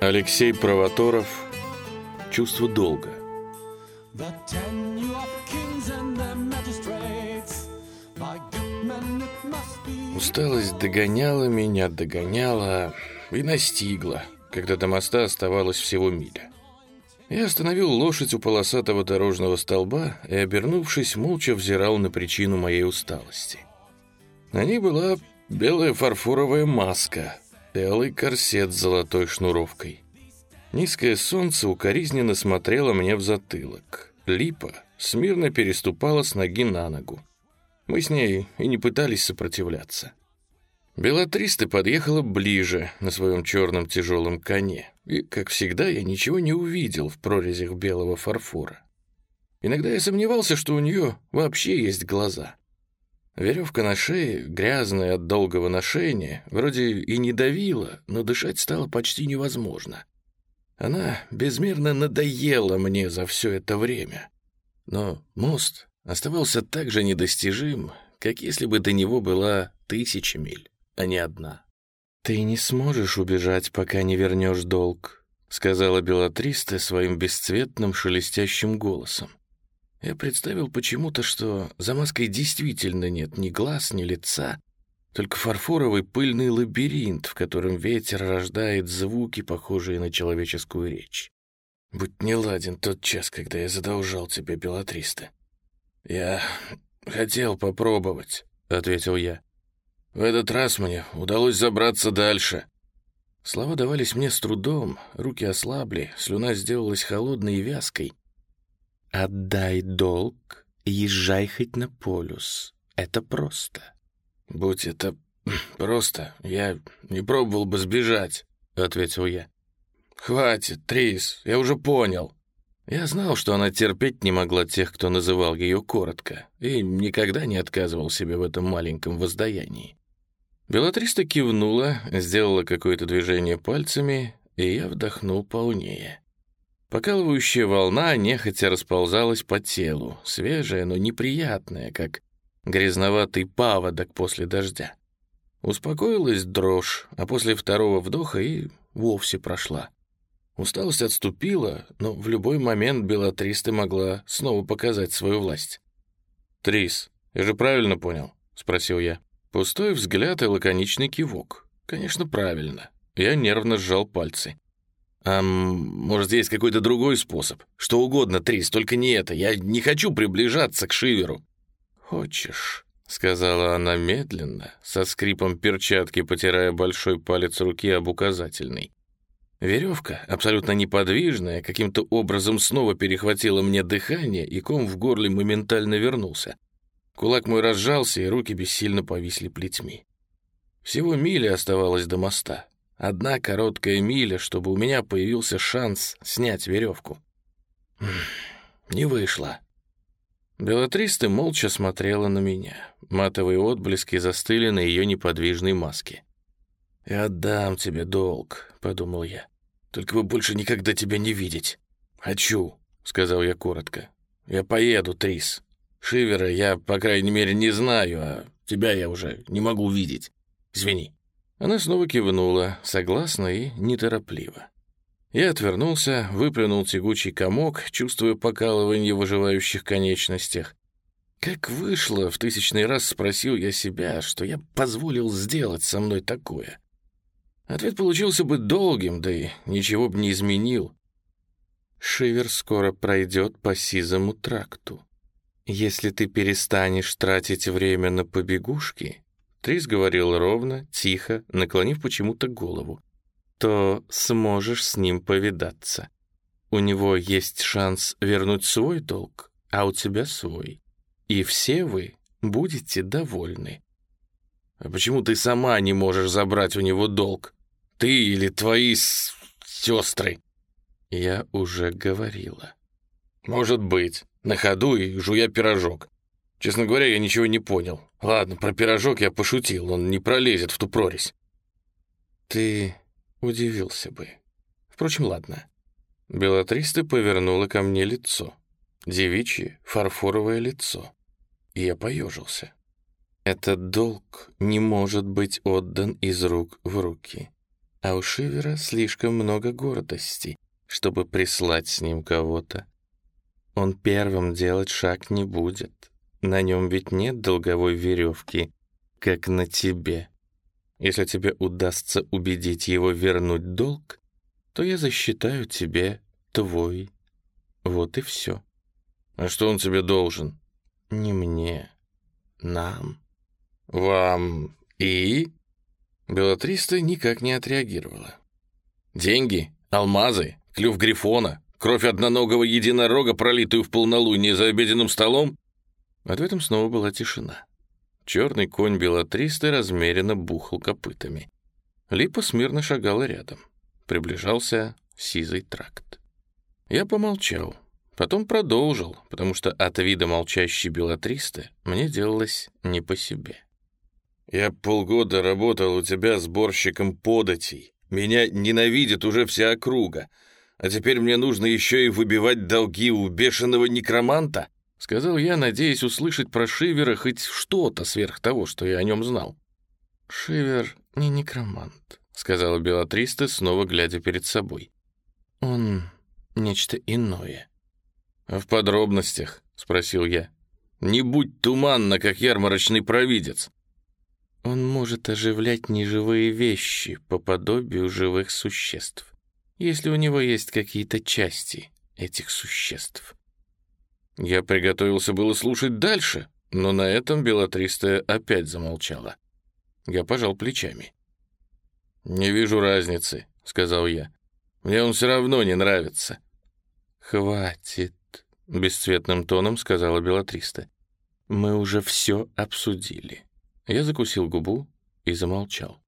Алексей Провоторов «Чувство долга». Усталость догоняла меня, догоняла и настигла, когда до моста оставалось всего миля. Я остановил лошадь у полосатого дорожного столба и, обернувшись, молча взирал на причину моей усталости. На ней была белая фарфоровая маска, белый корсет с золотой шнуровкой. Низкое солнце укоризненно смотрело мне в затылок. Липа смирно переступала с ноги на ногу. Мы с ней и не пытались сопротивляться. Белатриста подъехала ближе на своем черном тяжелом коне, и, как всегда, я ничего не увидел в прорезях белого фарфора. Иногда я сомневался, что у нее вообще есть глаза. Веревка на шее, грязная от долгого ношения, вроде и не давила, но дышать стало почти невозможно. Она безмерно надоела мне за все это время. Но мост оставался так же недостижим, как если бы до него была тысяча миль, а не одна. «Ты не сможешь убежать, пока не вернешь долг», — сказала Белатриста своим бесцветным шелестящим голосом. Я представил почему-то, что за маской действительно нет ни глаз, ни лица, только фарфоровый пыльный лабиринт, в котором ветер рождает звуки, похожие на человеческую речь. Будь не ладен тот час, когда я задолжал тебе, Белатриста. «Я хотел попробовать», — ответил я. «В этот раз мне удалось забраться дальше». Слова давались мне с трудом, руки ослабли, слюна сделалась холодной и вязкой. «Отдай долг, езжай хоть на полюс. Это просто». «Будь это просто, я не пробовал бы сбежать», — ответил я. «Хватит, Трис, я уже понял». Я знал, что она терпеть не могла тех, кто называл ее коротко, и никогда не отказывал себе в этом маленьком воздаянии. Белатриста кивнула, сделала какое-то движение пальцами, и я вдохнул полнее. Покалывающая волна нехотя расползалась по телу, свежая, но неприятная, как грязноватый паводок после дождя. Успокоилась дрожь, а после второго вдоха и вовсе прошла. Усталость отступила, но в любой момент Белатриста могла снова показать свою власть. «Трис, я же правильно понял?» — спросил я. Пустой взгляд и лаконичный кивок. Конечно, правильно. Я нервно сжал пальцы. «А может, есть какой-то другой способ? Что угодно, Трис, только не это. Я не хочу приближаться к Шиверу». «Хочешь», — сказала она медленно, со скрипом перчатки потирая большой палец руки об указательный. Веревка, абсолютно неподвижная, каким-то образом снова перехватила мне дыхание, и ком в горле моментально вернулся. Кулак мой разжался, и руки бессильно повисли плетьми. Всего миля оставалось до моста. Одна короткая миля, чтобы у меня появился шанс снять веревку. Не вышло. Белатриста молча смотрела на меня. Матовые отблески застыли на ее неподвижной маске. «Я отдам тебе долг», — подумал я. «Только бы больше никогда тебя не видеть». «Хочу», — сказал я коротко. «Я поеду, Трис. Шивера я, по крайней мере, не знаю, а тебя я уже не могу видеть. Извини». Она снова кивнула, согласно и неторопливо. Я отвернулся, выплюнул тягучий комок, чувствуя покалывание в оживающих конечностях. Как вышло, в тысячный раз спросил я себя, что я позволил сделать со мной такое. Ответ получился бы долгим, да и ничего бы не изменил. Шивер скоро пройдет по сизому тракту. Если ты перестанешь тратить время на побегушки, Трис говорил ровно, тихо, наклонив почему-то голову, то сможешь с ним повидаться. У него есть шанс вернуть свой долг, а у тебя свой. И все вы будете довольны. А почему ты сама не можешь забрать у него долг? Ты или твои сестры? Я уже говорила. Может быть, на ходу и жуя пирожок. Честно говоря, я ничего не понял. Ладно, про пирожок я пошутил, он не пролезет в ту прорезь. Ты удивился бы. Впрочем, ладно. Белатриста повернула ко мне лицо. Девичье, фарфоровое лицо. И я поежился. Этот долг не может быть отдан из рук в руки. А у Шивера слишком много гордости, чтобы прислать с ним кого-то. Он первым делать шаг не будет. На нем ведь нет долговой веревки, как на тебе. Если тебе удастся убедить его вернуть долг, то я засчитаю тебе твой. Вот и все. А что он тебе должен? Не мне. Нам. Вам и? Белатриста никак не отреагировала. Деньги, алмазы, клюв грифона, кровь одноногого единорога, пролитую в полнолуние за обеденным столом? Ответом снова была тишина. Черный конь Белатристы размеренно бухал копытами. Липа смирно шагала рядом. Приближался сизый тракт. Я помолчал, потом продолжил, потому что от вида молчащей Белатристы мне делалось не по себе. «Я полгода работал у тебя сборщиком податей. Меня ненавидит уже вся округа. А теперь мне нужно еще и выбивать долги у бешеного некроманта?» — сказал я, надеясь услышать про Шивера хоть что-то сверх того, что я о нем знал. «Шивер не некромант», — сказала Белатриста, снова глядя перед собой. «Он нечто иное». «А в подробностях?» — спросил я. «Не будь туманно, как ярмарочный провидец». «Он может оживлять неживые вещи по подобию живых существ, если у него есть какие-то части этих существ». Я приготовился было слушать дальше, но на этом Белатристая опять замолчала. Я пожал плечами. «Не вижу разницы», — сказал я. «Мне он все равно не нравится». «Хватит», — бесцветным тоном сказала Белатриста. «Мы уже все обсудили». Я закусил губу и замолчал.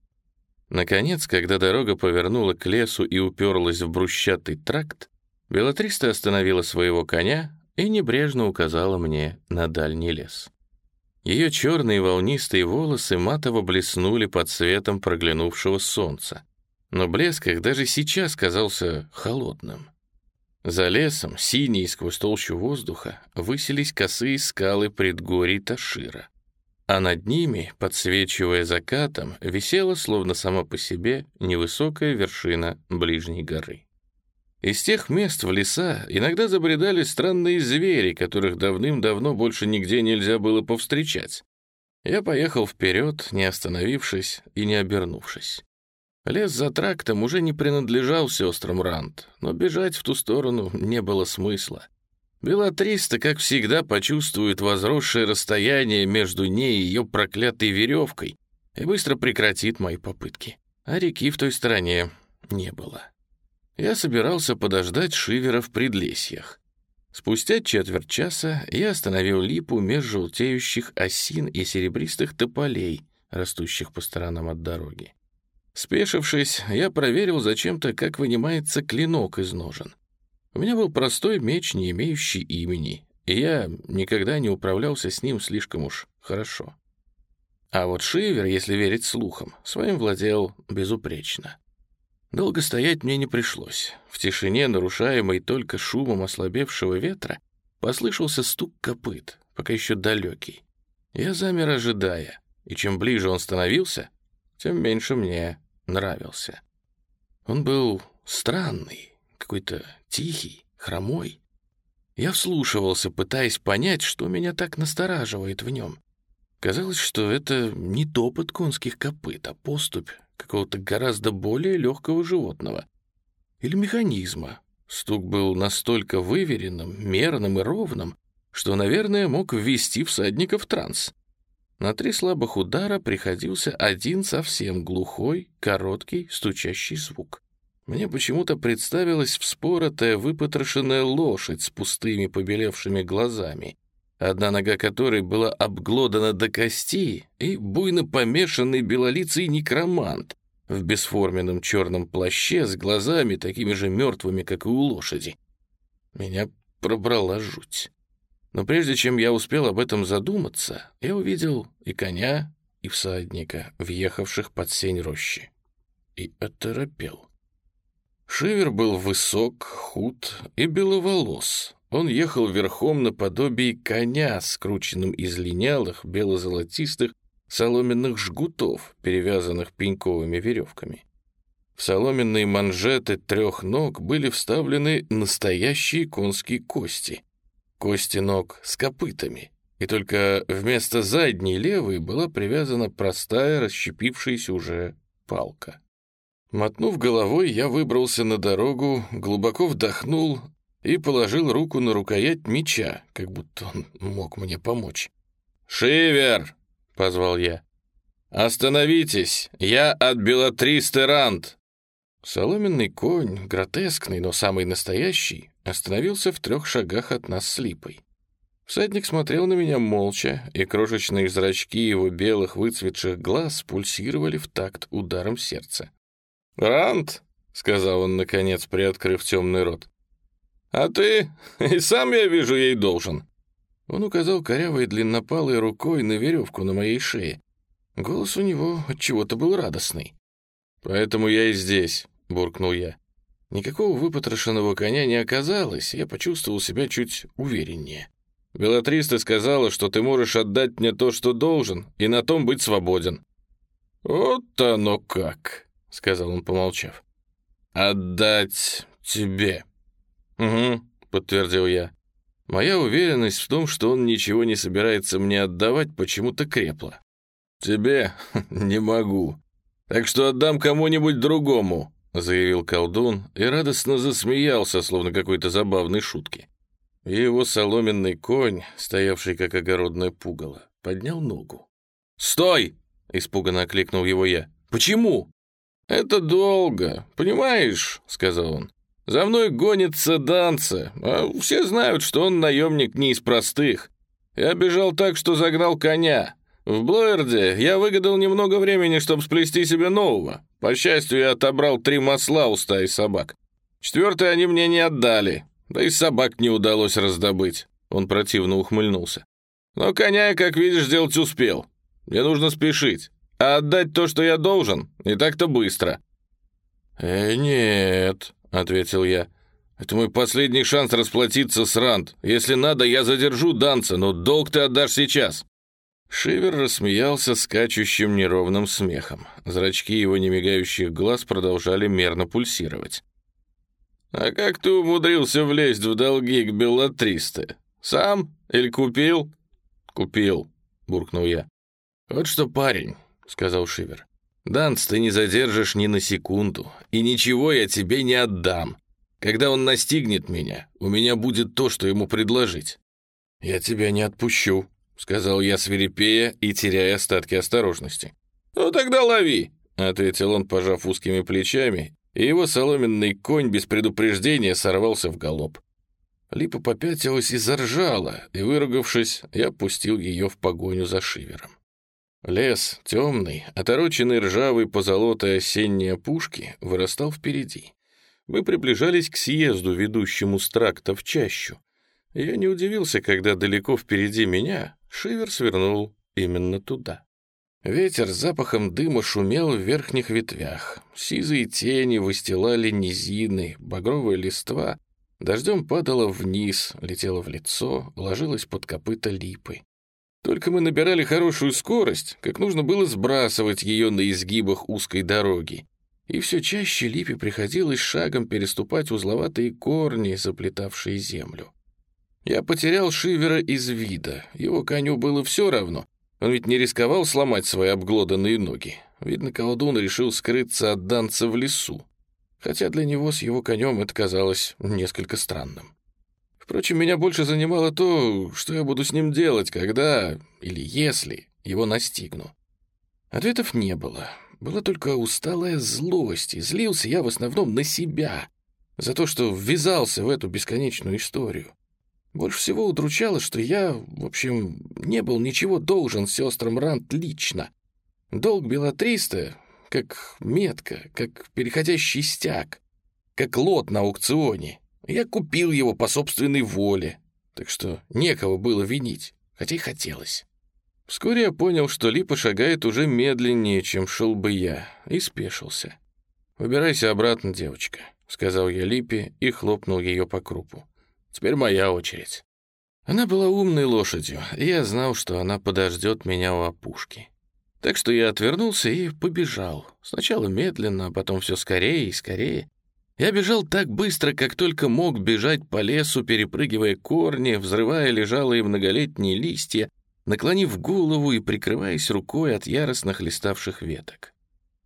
Наконец, когда дорога повернула к лесу и уперлась в брусчатый тракт, Белатриста остановила своего коня, и небрежно указала мне на дальний лес. Ее черные волнистые волосы матово блеснули под светом проглянувшего солнца, но блеск их даже сейчас казался холодным. За лесом, синие сквозь толщу воздуха, высились косые скалы предгорий Ташира, а над ними, подсвечивая закатом, висела, словно сама по себе, невысокая вершина ближней горы. Из тех мест в леса иногда забредали странные звери, которых давным-давно больше нигде нельзя было повстречать. Я поехал вперед, не остановившись и не обернувшись. Лес за трактом уже не принадлежал сестрам Рант, но бежать в ту сторону не было смысла. Белатриста, как всегда, почувствует возросшее расстояние между ней и ее проклятой веревкой и быстро прекратит мои попытки. А реки в той стороне не было я собирался подождать Шивера в предлесьях. Спустя четверть часа я остановил липу меж желтеющих осин и серебристых тополей, растущих по сторонам от дороги. Спешившись, я проверил зачем-то, как вынимается клинок из ножен. У меня был простой меч, не имеющий имени, и я никогда не управлялся с ним слишком уж хорошо. А вот Шивер, если верить слухам, своим владел безупречно. Долго стоять мне не пришлось. В тишине, нарушаемой только шумом ослабевшего ветра, послышался стук копыт, пока еще далекий. Я замер, ожидая, и чем ближе он становился, тем меньше мне нравился. Он был странный, какой-то тихий, хромой. Я вслушивался, пытаясь понять, что меня так настораживает в нем. Казалось, что это не топот конских копыт, а поступь какого-то гораздо более легкого животного. Или механизма. Стук был настолько выверенным, мерным и ровным, что, наверное, мог ввести всадника в транс. На три слабых удара приходился один совсем глухой, короткий, стучащий звук. Мне почему-то представилась вспоротая, выпотрошенная лошадь с пустыми побелевшими глазами, одна нога которой была обглодана до кости, и буйно помешанный белолицый некромант в бесформенном черном плаще с глазами такими же мертвыми, как и у лошади. Меня пробрала жуть. Но прежде чем я успел об этом задуматься, я увидел и коня, и всадника, въехавших под сень рощи. И оторопел. Шивер был высок, худ и беловолос, он ехал верхом наподобие коня, скрученным из линялых, бело-золотистых соломенных жгутов, перевязанных пеньковыми веревками. В соломенные манжеты трех ног были вставлены настоящие конские кости. Кости ног с копытами. И только вместо задней левой была привязана простая, расщепившаяся уже палка. Мотнув головой, я выбрался на дорогу, глубоко вдохнул и положил руку на рукоять меча, как будто он мог мне помочь. «Шивер!» — позвал я. «Остановитесь! Я от Белатристы Рант!» Соломенный конь, гротескный, но самый настоящий, остановился в трех шагах от нас с Липой. Всадник смотрел на меня молча, и крошечные зрачки его белых выцветших глаз пульсировали в такт ударом сердца. «Рант!» — сказал он, наконец, приоткрыв темный рот. «А ты? И сам, я вижу, ей должен». Он указал корявой длиннопалой рукой на веревку на моей шее. Голос у него от чего-то был радостный. «Поэтому я и здесь», — буркнул я. Никакого выпотрошенного коня не оказалось, я почувствовал себя чуть увереннее. Белатриста сказала, что ты можешь отдать мне то, что должен, и на том быть свободен». «Вот оно как», — сказал он, помолчав. «Отдать тебе». «Угу», — подтвердил я. Моя уверенность в том, что он ничего не собирается мне отдавать, почему-то крепла. «Тебе не могу. Так что отдам кому-нибудь другому», — заявил колдун и радостно засмеялся, словно какой-то забавной шутки. И его соломенный конь, стоявший как огородное пугало, поднял ногу. «Стой!» — испуганно окликнул его я. «Почему?» «Это долго, понимаешь?» — сказал он. «За мной гонится Данца, а все знают, что он наемник не из простых. Я бежал так, что загнал коня. В Блоерде я выгадал немного времени, чтобы сплести себе нового. По счастью, я отобрал три масла у стаи собак. Четвертое они мне не отдали, да и собак не удалось раздобыть. Он противно ухмыльнулся. Но коня я, как видишь, сделать успел. Мне нужно спешить. А отдать то, что я должен, не так-то быстро. «Э, нет», — ответил я. «Это мой последний шанс расплатиться с Ранд. Если надо, я задержу Данца, но долг ты отдашь сейчас». Шивер рассмеялся скачущим неровным смехом. Зрачки его немигающих глаз продолжали мерно пульсировать. «А как ты умудрился влезть в долги к Беллатристе? Сам или купил?» «Купил», — буркнул я. «Вот что, парень», — сказал Шивер. «Данс ты не задержишь ни на секунду, и ничего я тебе не отдам. Когда он настигнет меня, у меня будет то, что ему предложить». «Я тебя не отпущу», — сказал я свирепея и теряя остатки осторожности. «Ну тогда лови», — ответил он, пожав узкими плечами, и его соломенный конь без предупреждения сорвался в галоп. Липа попятилась и заржала, и, выругавшись, я пустил ее в погоню за шивером. Лес, темный, отороченный ржавой позолотой осенней опушки, вырастал впереди. Мы приближались к съезду, ведущему с тракта в чащу. Я не удивился, когда далеко впереди меня шивер свернул именно туда. Ветер с запахом дыма шумел в верхних ветвях. Сизые тени выстилали низины, багровая листва. Дождем падала вниз, летела в лицо, ложилась под копыта липы. Только мы набирали хорошую скорость, как нужно было сбрасывать ее на изгибах узкой дороги. И все чаще липе приходилось шагом переступать узловатые корни, заплетавшие землю. Я потерял Шивера из вида, его коню было все равно, он ведь не рисковал сломать свои обглоданные ноги. Видно, колдун решил скрыться от данца в лесу. Хотя для него с его конем это казалось несколько странным. Впрочем, меня больше занимало то, что я буду с ним делать, когда или если его настигну. Ответов не было. Была только усталая злость, и злился я в основном на себя за то, что ввязался в эту бесконечную историю. Больше всего удручало, что я, в общем, не был ничего должен сестрам Рант лично. Долг Белатриста как метка, как переходящий стяг, как лот на аукционе. Я купил его по собственной воле, так что некого было винить, хотя и хотелось. Вскоре я понял, что Липа шагает уже медленнее, чем шел бы я, и спешился. «Выбирайся обратно, девочка», — сказал я Липе и хлопнул ее по крупу. Теперь моя очередь. Она была умной лошадью, и я знал, что она подождет меня у опушки. Так что я отвернулся и побежал. Сначала медленно, а потом все скорее и скорее. Я бежал так быстро, как только мог бежать по лесу, перепрыгивая корни, взрывая лежалые многолетние листья, наклонив голову и прикрываясь рукой от яростно хлеставших веток.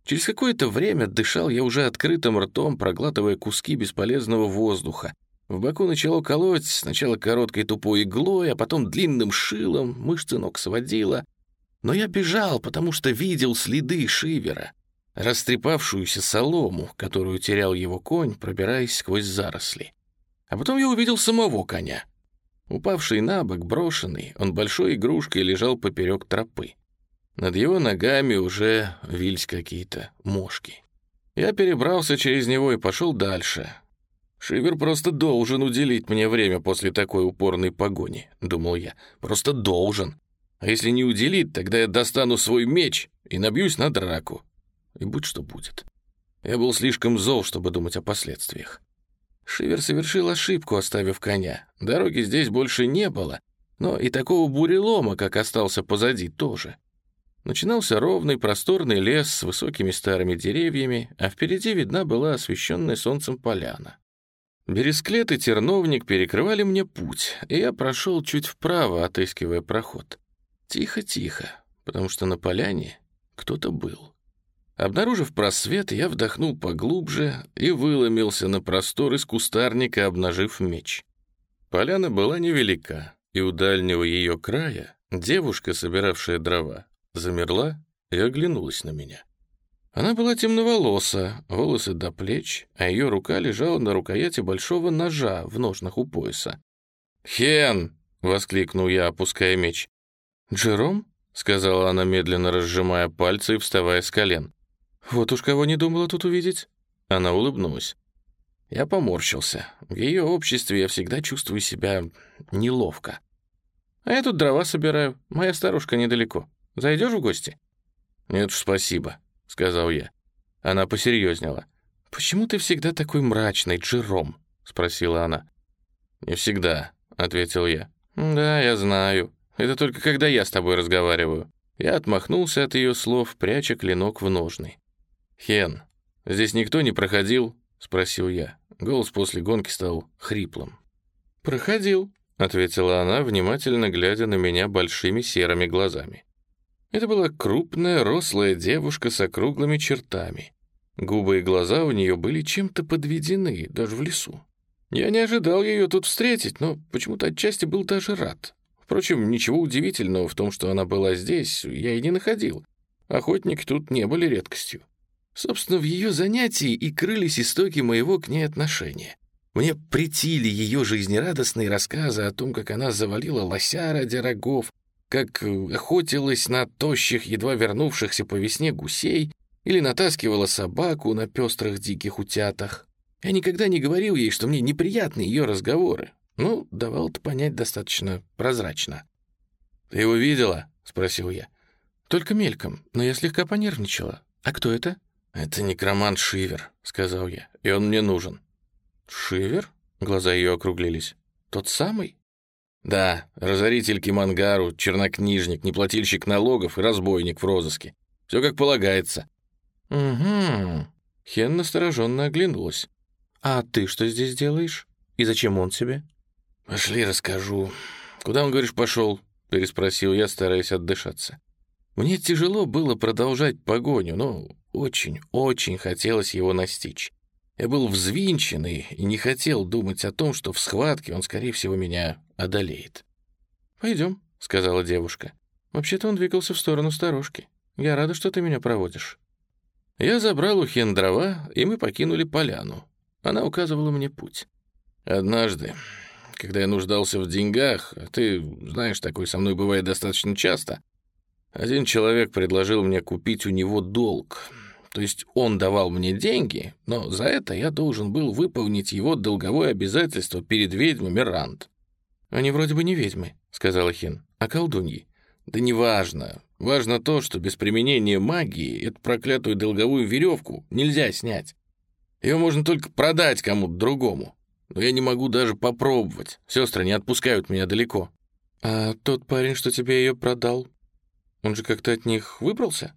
Через какое-то время дышал я уже открытым ртом, проглатывая куски бесполезного воздуха. В боку начало колоть сначала короткой тупой иглой, а потом длинным шилом, мышцы ног сводило — но я бежал, потому что видел следы Шивера, растрепавшуюся солому, которую терял его конь, пробираясь сквозь заросли. А потом я увидел самого коня. Упавший на бок, брошенный, он большой игрушкой лежал поперек тропы. Над его ногами уже вились какие-то мошки. Я перебрался через него и пошел дальше. «Шивер просто должен уделить мне время после такой упорной погони», — думал я. «Просто должен. А если не уделит, тогда я достану свой меч и набьюсь на драку. И будь что будет. Я был слишком зол, чтобы думать о последствиях. Шивер совершил ошибку, оставив коня. Дороги здесь больше не было, но и такого бурелома, как остался позади, тоже. Начинался ровный просторный лес с высокими старыми деревьями, а впереди видна была освещенная солнцем поляна. Бересклет и терновник перекрывали мне путь, и я прошел чуть вправо, отыскивая проход. Тихо-тихо, потому что на поляне кто-то был. Обнаружив просвет, я вдохнул поглубже и выломился на простор из кустарника, обнажив меч. Поляна была невелика, и у дальнего ее края девушка, собиравшая дрова, замерла и оглянулась на меня. Она была темноволоса, волосы до плеч, а ее рука лежала на рукояти большого ножа в ножнах у пояса. «Хен!» — воскликнул я, опуская меч. «Джером?» — сказала она, медленно разжимая пальцы и вставая с колен. «Вот уж кого не думала тут увидеть». Она улыбнулась. Я поморщился. В ее обществе я всегда чувствую себя неловко. «А я тут дрова собираю. Моя старушка недалеко. Зайдешь в гости?» «Нет уж, спасибо», — сказал я. Она посерьезнела. «Почему ты всегда такой мрачный, Джером?» — спросила она. «Не всегда», — ответил я. «Да, я знаю», это только когда я с тобой разговариваю». Я отмахнулся от ее слов, пряча клинок в ножны. «Хен, здесь никто не проходил?» — спросил я. Голос после гонки стал хриплым. «Проходил», — ответила она, внимательно глядя на меня большими серыми глазами. Это была крупная, рослая девушка с округлыми чертами. Губы и глаза у нее были чем-то подведены, даже в лесу. Я не ожидал ее тут встретить, но почему-то отчасти был даже рад. Впрочем, ничего удивительного в том, что она была здесь, я и не находил. Охотники тут не были редкостью. Собственно, в ее занятии и крылись истоки моего к ней отношения. Мне притили ее жизнерадостные рассказы о том, как она завалила лося ради рогов, как охотилась на тощих, едва вернувшихся по весне гусей или натаскивала собаку на пестрых диких утятах. Я никогда не говорил ей, что мне неприятны ее разговоры. Ну, давал это понять достаточно прозрачно. «Ты его видела?» — спросил я. «Только мельком, но я слегка понервничала. А кто это?» «Это некромант Шивер», — сказал я, — «и он мне нужен». «Шивер?» — глаза ее округлились. «Тот самый?» «Да, разоритель Кимангару, чернокнижник, неплательщик налогов и разбойник в розыске. Все как полагается». «Угу». Хен настороженно оглянулась. «А ты что здесь делаешь? И зачем он тебе?» «Пошли, расскажу. Куда он, говоришь, пошел?» — переспросил я, стараясь отдышаться. Мне тяжело было продолжать погоню, но очень, очень хотелось его настичь. Я был взвинченный и не хотел думать о том, что в схватке он, скорее всего, меня одолеет. «Пойдем», — сказала девушка. «Вообще-то он двигался в сторону сторожки. Я рада, что ты меня проводишь». Я забрал у Хен дрова, и мы покинули поляну. Она указывала мне путь. Однажды когда я нуждался в деньгах, ты знаешь, такое со мной бывает достаточно часто, один человек предложил мне купить у него долг. То есть он давал мне деньги, но за это я должен был выполнить его долговое обязательство перед ведьмами Ранд. «Они вроде бы не ведьмы», — сказала Хин, — «а колдуньи». «Да неважно. Важно то, что без применения магии эту проклятую долговую веревку нельзя снять. Ее можно только продать кому-то другому но я не могу даже попробовать. Сестры не отпускают меня далеко». «А тот парень, что тебе ее продал?» Он же как-то от них выбрался?»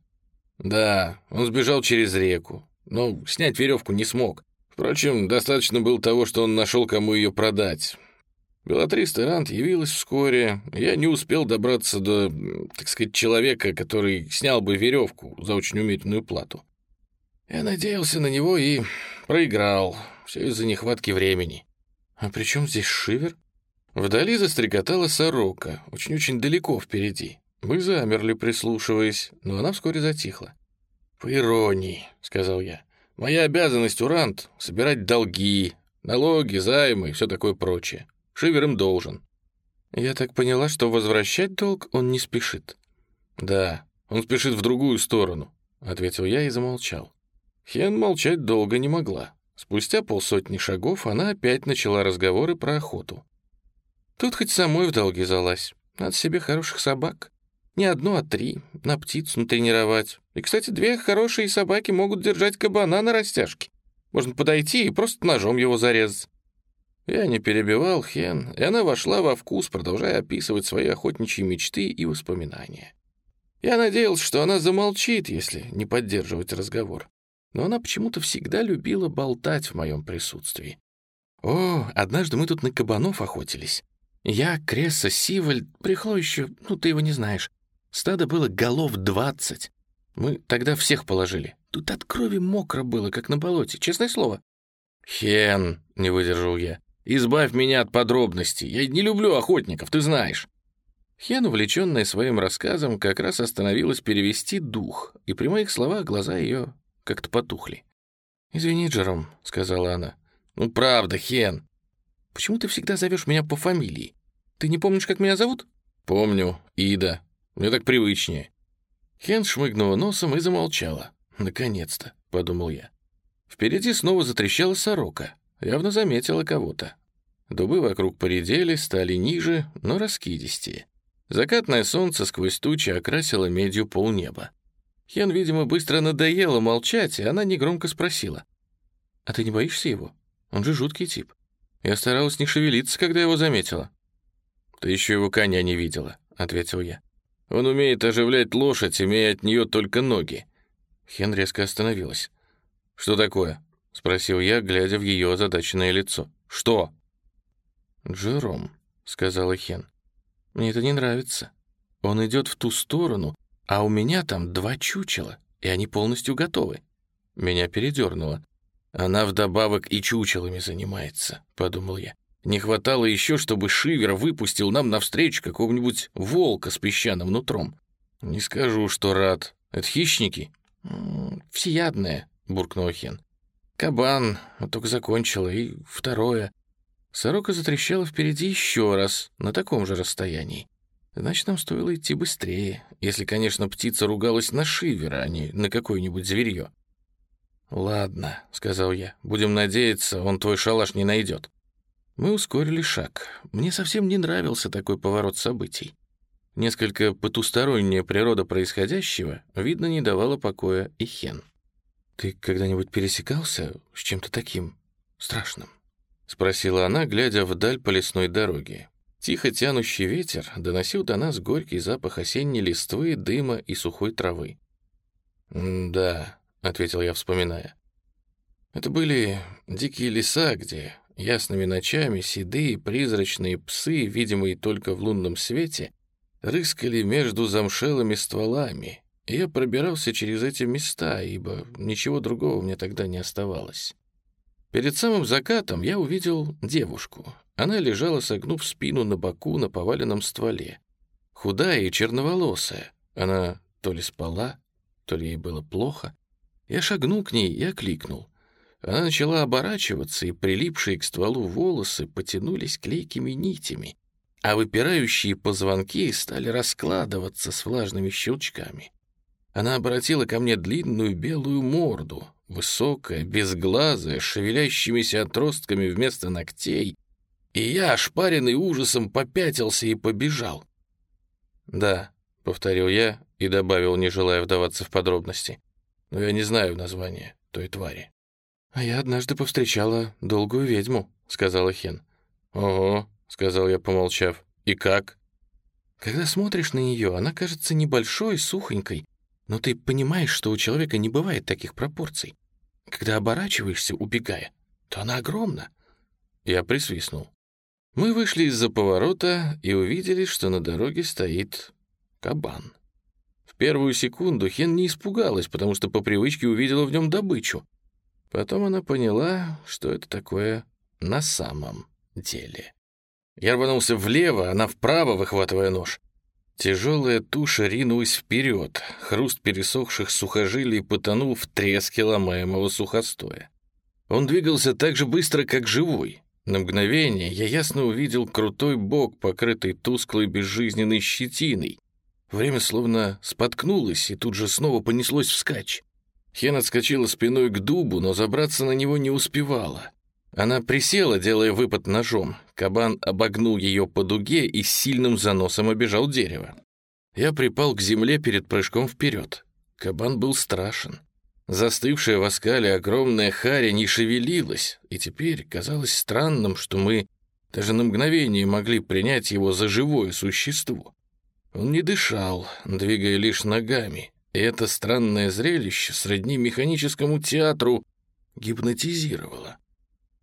«Да, он сбежал через реку, но снять веревку не смог. Впрочем, достаточно было того, что он нашел, кому ее продать. Белатрис Терант явилась вскоре. Я не успел добраться до, так сказать, человека, который снял бы веревку за очень умеренную плату. Я надеялся на него и проиграл. Все из-за нехватки времени. А при чем здесь Шивер? Вдали застрекотала сорока, очень-очень далеко впереди. Мы замерли, прислушиваясь, но она вскоре затихла. «По иронии», — сказал я, — «моя обязанность, Урант, собирать долги, налоги, займы и все такое прочее. Шивер им должен». Я так поняла, что возвращать долг он не спешит. «Да, он спешит в другую сторону», — ответил я и замолчал. Хен молчать долго не могла. Спустя полсотни шагов она опять начала разговоры про охоту. Тут хоть самой в долги залазь. Надо себе хороших собак. Не одну, а три. На птицу натренировать. И, кстати, две хорошие собаки могут держать кабана на растяжке. Можно подойти и просто ножом его зарезать. Я не перебивал Хен, и она вошла во вкус, продолжая описывать свои охотничьи мечты и воспоминания. Я надеялся, что она замолчит, если не поддерживать разговор но она почему-то всегда любила болтать в моем присутствии. О, однажды мы тут на кабанов охотились. Я, Кресса, Сиваль, прихло еще, ну ты его не знаешь. Стадо было голов двадцать. Мы тогда всех положили. Тут от крови мокро было, как на болоте, честное слово. «Хен», — не выдержал я, — «избавь меня от подробностей. Я не люблю охотников, ты знаешь». Хен, увлеченная своим рассказом, как раз остановилась перевести дух, и при моих словах глаза ее как-то потухли. «Извини, Джером», — сказала она. «Ну, правда, Хен. Почему ты всегда зовешь меня по фамилии? Ты не помнишь, как меня зовут?» «Помню. Ида. Мне так привычнее». Хен шмыгнула носом и замолчала. «Наконец-то», — подумал я. Впереди снова затрещала сорока. Явно заметила кого-то. Дубы вокруг поредели, стали ниже, но раскидистее. Закатное солнце сквозь тучи окрасило медью полнеба. Хен, видимо, быстро надоело молчать, и она негромко спросила. «А ты не боишься его? Он же жуткий тип. Я старалась не шевелиться, когда его заметила». «Ты еще его коня не видела», — ответил я. «Он умеет оживлять лошадь, имея от нее только ноги». Хен резко остановилась. «Что такое?» — спросил я, глядя в ее озадаченное лицо. «Что?» «Джером», — сказала Хен. «Мне это не нравится. Он идет в ту сторону, а у меня там два чучела, и они полностью готовы. Меня передернуло. Она вдобавок и чучелами занимается, подумал я. Не хватало еще, чтобы Шивер выпустил нам навстречу какого-нибудь волка с песчаным нутром. Не скажу, что рад. Это хищники? Всеядные, буркнул Хен. Кабан, только закончила, и второе. Сорока затрещала впереди еще раз, на таком же расстоянии. Значит, нам стоило идти быстрее, если, конечно, птица ругалась на шивера, а не на какое-нибудь зверье. «Ладно», — сказал я, — «будем надеяться, он твой шалаш не найдет». Мы ускорили шаг. Мне совсем не нравился такой поворот событий. Несколько потусторонняя природа происходящего, видно, не давала покоя и Хен. «Ты когда-нибудь пересекался с чем-то таким страшным?» — спросила она, глядя вдаль по лесной дороге. Тихо тянущий ветер доносил до нас горький запах осенней листвы, дыма и сухой травы. «Да», — ответил я, вспоминая. «Это были дикие леса, где ясными ночами седые призрачные псы, видимые только в лунном свете, рыскали между замшелыми стволами, я пробирался через эти места, ибо ничего другого мне тогда не оставалось. Перед самым закатом я увидел девушку, она лежала, согнув спину на боку на поваленном стволе. Худая и черноволосая. Она то ли спала, то ли ей было плохо. Я шагнул к ней и окликнул. Она начала оборачиваться, и прилипшие к стволу волосы потянулись клейкими нитями, а выпирающие позвонки стали раскладываться с влажными щелчками. Она обратила ко мне длинную белую морду, высокая, безглазая, шевелящимися отростками вместо ногтей, и я, ошпаренный ужасом, попятился и побежал. «Да», — повторил я и добавил, не желая вдаваться в подробности, «но я не знаю названия той твари». «А я однажды повстречала долгую ведьму», — сказала Хен. «Ого», — сказал я, помолчав, — «и как?» Когда смотришь на нее, она кажется небольшой, сухонькой, но ты понимаешь, что у человека не бывает таких пропорций. Когда оборачиваешься, убегая, то она огромна. Я присвистнул. Мы вышли из-за поворота и увидели, что на дороге стоит кабан. В первую секунду Хен не испугалась, потому что по привычке увидела в нем добычу. Потом она поняла, что это такое на самом деле. Я рванулся влево, она вправо, выхватывая нож. Тяжелая туша ринулась вперед, хруст пересохших сухожилий потонул в треске ломаемого сухостоя. Он двигался так же быстро, как живой. На мгновение я ясно увидел крутой бок, покрытый тусклой безжизненной щетиной. Время словно споткнулось и тут же снова понеслось вскачь. Хен отскочила спиной к дубу, но забраться на него не успевала. Она присела, делая выпад ножом. Кабан обогнул ее по дуге и с сильным заносом обежал дерево. Я припал к земле перед прыжком вперед. Кабан был страшен. Застывшая в оскале огромная харя не шевелилась, и теперь казалось странным, что мы даже на мгновение могли принять его за живое существо. Он не дышал, двигая лишь ногами, это странное зрелище сродни механическому театру гипнотизировало.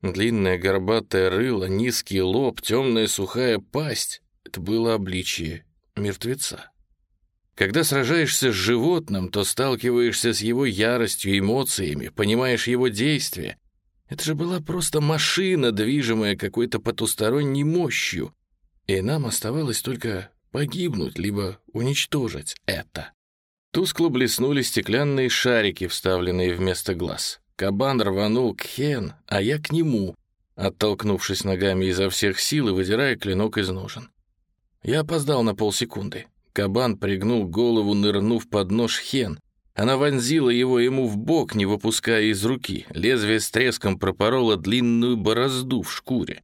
Длинное горбатое рыло, низкий лоб, темная сухая пасть — это было обличие мертвеца. Когда сражаешься с животным, то сталкиваешься с его яростью, эмоциями, понимаешь его действия. Это же была просто машина, движимая какой-то потусторонней мощью, и нам оставалось только погибнуть, либо уничтожить это. Тускло блеснули стеклянные шарики, вставленные вместо глаз. Кабан рванул к Хен, а я к нему, оттолкнувшись ногами изо всех сил и выдирая клинок из ножен. Я опоздал на полсекунды. Кабан пригнул голову, нырнув под нож Хен. Она вонзила его ему в бок, не выпуская из руки. Лезвие с треском пропороло длинную борозду в шкуре.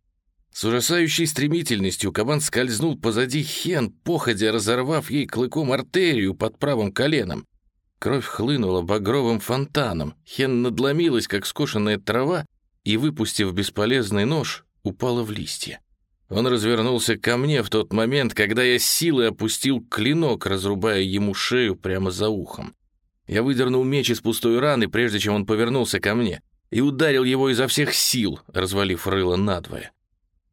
С ужасающей стремительностью кабан скользнул позади Хен, походя разорвав ей клыком артерию под правым коленом. Кровь хлынула багровым фонтаном, Хен надломилась, как скошенная трава, и, выпустив бесполезный нож, упала в листья. Он развернулся ко мне в тот момент, когда я силой опустил клинок, разрубая ему шею прямо за ухом. Я выдернул меч из пустой раны, прежде чем он повернулся ко мне, и ударил его изо всех сил, развалив рыло надвое.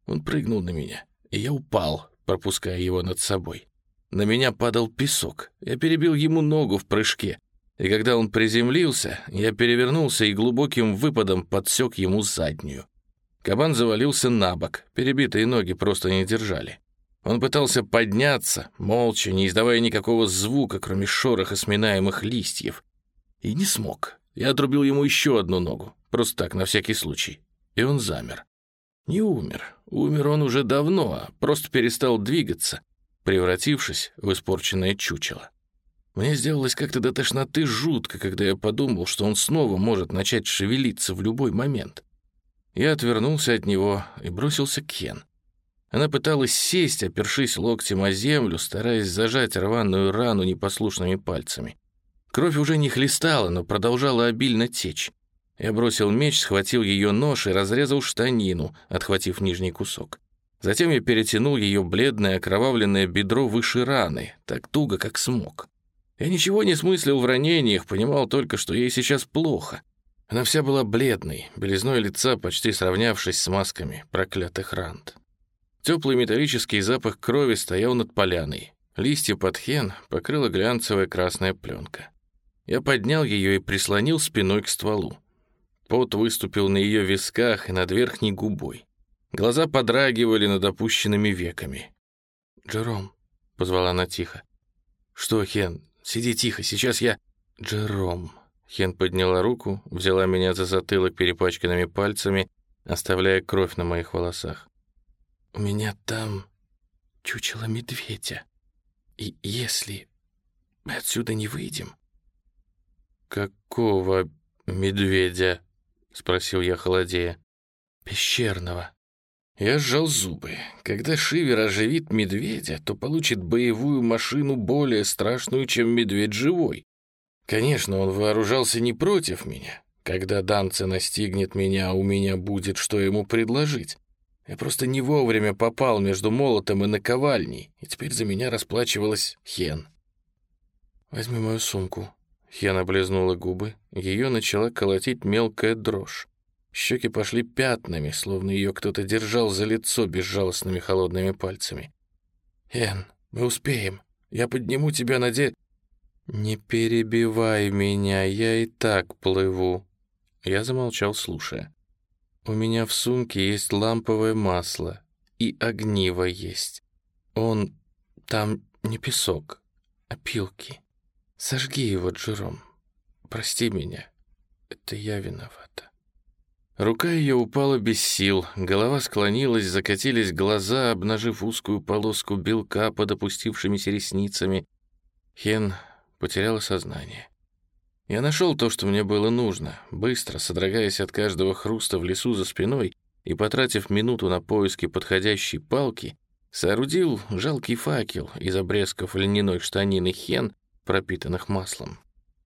Он прыгнул на меня, и я упал, пропуская его над собой. На меня падал песок. Я перебил ему ногу в прыжке. И когда он приземлился, я перевернулся и глубоким выпадом подсек ему заднюю. Кабан завалился на бок, перебитые ноги просто не держали. Он пытался подняться, молча, не издавая никакого звука, кроме шороха сминаемых листьев. И не смог. Я отрубил ему еще одну ногу, просто так, на всякий случай. И он замер. Не умер. Умер он уже давно, а просто перестал двигаться, превратившись в испорченное чучело. Мне сделалось как-то до тошноты жутко, когда я подумал, что он снова может начать шевелиться в любой момент. Я отвернулся от него и бросился к Хен. Она пыталась сесть, опершись локтем о землю, стараясь зажать рваную рану непослушными пальцами. Кровь уже не хлестала, но продолжала обильно течь. Я бросил меч, схватил ее нож и разрезал штанину, отхватив нижний кусок. Затем я перетянул ее бледное окровавленное бедро выше раны, так туго, как смог. Я ничего не смыслил в ранениях, понимал только, что ей сейчас плохо. Она вся была бледной, белизной лица почти сравнявшись с масками проклятых ранд. Теплый металлический запах крови стоял над поляной. Листья под хен покрыла глянцевая красная пленка. Я поднял ее и прислонил спиной к стволу. Пот выступил на ее висках и над верхней губой. Глаза подрагивали над опущенными веками. «Джером», — позвала она тихо. «Что, Хен, сиди тихо, сейчас я...» «Джером». Хен подняла руку, взяла меня за затылок перепачканными пальцами, оставляя кровь на моих волосах. «У меня там чучело медведя. И если мы отсюда не выйдем...» «Какого медведя?» — спросил я холодея. «Пещерного», я сжал зубы. Когда Шивер оживит медведя, то получит боевую машину более страшную, чем медведь живой. Конечно, он вооружался не против меня. Когда Данце настигнет меня, у меня будет что ему предложить. Я просто не вовремя попал между молотом и наковальней, и теперь за меня расплачивалась Хен. «Возьми мою сумку». Хен облизнула губы. Ее начала колотить мелкая дрожь. Щеки пошли пятнами, словно ее кто-то держал за лицо безжалостными холодными пальцами. «Хен, мы успеем. Я подниму тебя на де...» «Не перебивай меня, я и так плыву». Я замолчал, слушая. У меня в сумке есть ламповое масло и огниво есть. Он... там не песок, а пилки. Сожги его, Джером. Прости меня. Это я виновата. Рука ее упала без сил, голова склонилась, закатились глаза, обнажив узкую полоску белка под опустившимися ресницами. Хен потеряла сознание. Я нашел то, что мне было нужно, быстро, содрогаясь от каждого хруста в лесу за спиной и, потратив минуту на поиски подходящей палки, соорудил жалкий факел из обрезков льняной штанины хен, пропитанных маслом.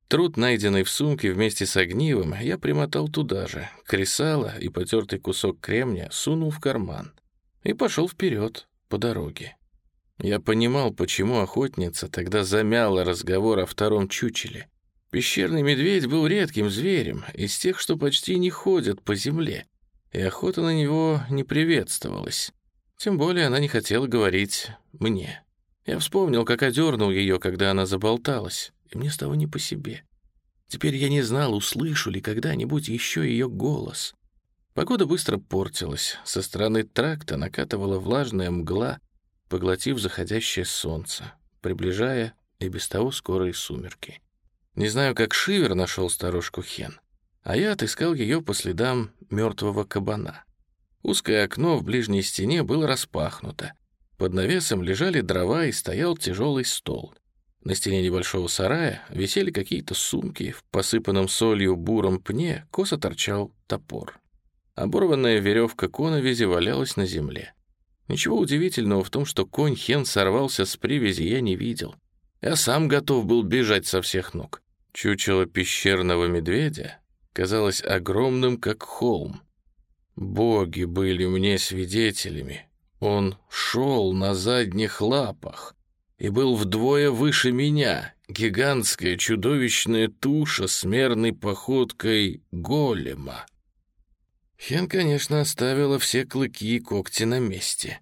Труд, найденный в сумке вместе с огнивом, я примотал туда же, кресало и потертый кусок кремня сунул в карман и пошел вперед по дороге. Я понимал, почему охотница тогда замяла разговор о втором чучеле. Пещерный медведь был редким зверем, из тех, что почти не ходят по земле, и охота на него не приветствовалась. Тем более она не хотела говорить мне. Я вспомнил, как одернул ее, когда она заболталась, и мне стало не по себе. Теперь я не знал, услышу ли когда-нибудь еще ее голос. Погода быстро портилась, со стороны тракта накатывала влажная мгла, поглотив заходящее солнце, приближая и без того скорые сумерки. Не знаю, как Шивер нашел старушку Хен, а я отыскал ее по следам мертвого кабана. Узкое окно в ближней стене было распахнуто. Под навесом лежали дрова и стоял тяжелый стол. На стене небольшого сарая висели какие-то сумки, в посыпанном солью буром пне косо торчал топор. Оборванная веревка коновизи валялась на земле. Ничего удивительного в том, что конь Хен сорвался с привязи, я не видел. Я сам готов был бежать со всех ног. Чучело пещерного медведя казалось огромным, как холм. Боги были мне свидетелями. Он шел на задних лапах и был вдвое выше меня, гигантская чудовищная туша с мерной походкой голема. Хен, конечно, оставила все клыки и когти на месте.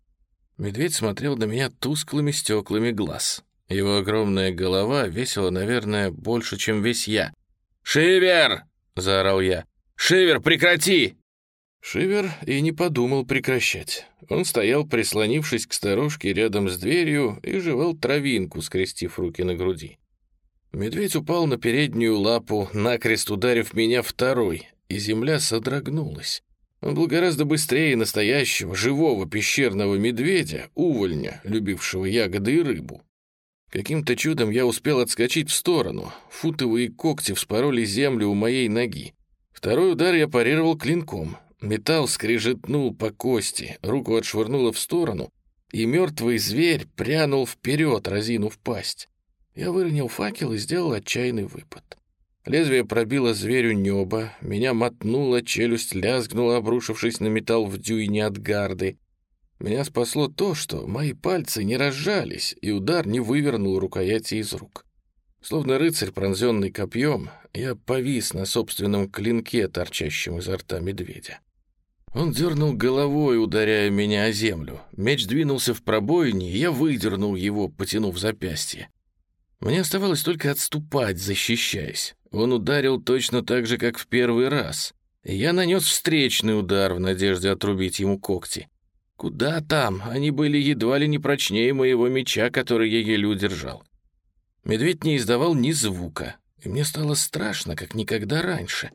Медведь смотрел на меня тусклыми стеклами глаз. Его огромная голова весила, наверное, больше, чем весь я. «Шивер!» — заорал я. «Шивер, прекрати!» Шивер и не подумал прекращать. Он стоял, прислонившись к старушке рядом с дверью и жевал травинку, скрестив руки на груди. Медведь упал на переднюю лапу, накрест ударив меня второй, и земля содрогнулась. Он был гораздо быстрее настоящего, живого пещерного медведя, увольня, любившего ягоды и рыбу. Каким-то чудом я успел отскочить в сторону. Футовые когти вспороли землю у моей ноги. Второй удар я парировал клинком. Металл скрежетнул по кости, руку отшвырнуло в сторону, и мертвый зверь прянул вперед, разинув пасть. Я выронил факел и сделал отчаянный выпад. Лезвие пробило зверю небо, меня мотнуло, челюсть лязгнула, обрушившись на металл в дюйне от гарды. Меня спасло то, что мои пальцы не разжались, и удар не вывернул рукояти из рук. Словно рыцарь, пронзенный копьем, я повис на собственном клинке, торчащем изо рта медведя. Он дернул головой, ударяя меня о землю. Меч двинулся в пробоине, и я выдернул его, потянув запястье. Мне оставалось только отступать, защищаясь. Он ударил точно так же, как в первый раз. Я нанес встречный удар в надежде отрубить ему когти. Куда там? Они были едва ли не прочнее моего меча, который я еле удержал. Медведь не издавал ни звука, и мне стало страшно, как никогда раньше.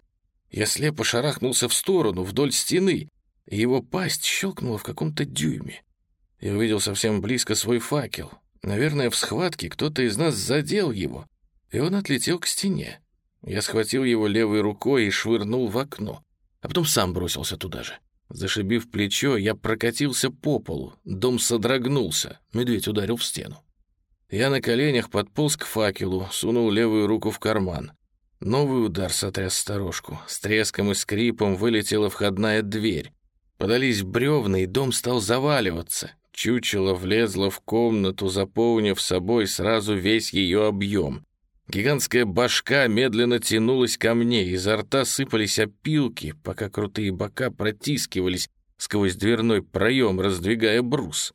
Я слепо шарахнулся в сторону, вдоль стены, и его пасть щелкнула в каком-то дюйме. Я увидел совсем близко свой факел. Наверное, в схватке кто-то из нас задел его, и он отлетел к стене. Я схватил его левой рукой и швырнул в окно, а потом сам бросился туда же. Зашибив плечо, я прокатился по полу. Дом содрогнулся. Медведь ударил в стену. Я на коленях подполз к факелу, сунул левую руку в карман. Новый удар сотряс сторожку. С треском и скрипом вылетела входная дверь. Подались бревна, и дом стал заваливаться. Чучело влезло в комнату, заполнив собой сразу весь ее объем. Гигантская башка медленно тянулась ко мне, изо рта сыпались опилки, пока крутые бока протискивались сквозь дверной проем, раздвигая брус.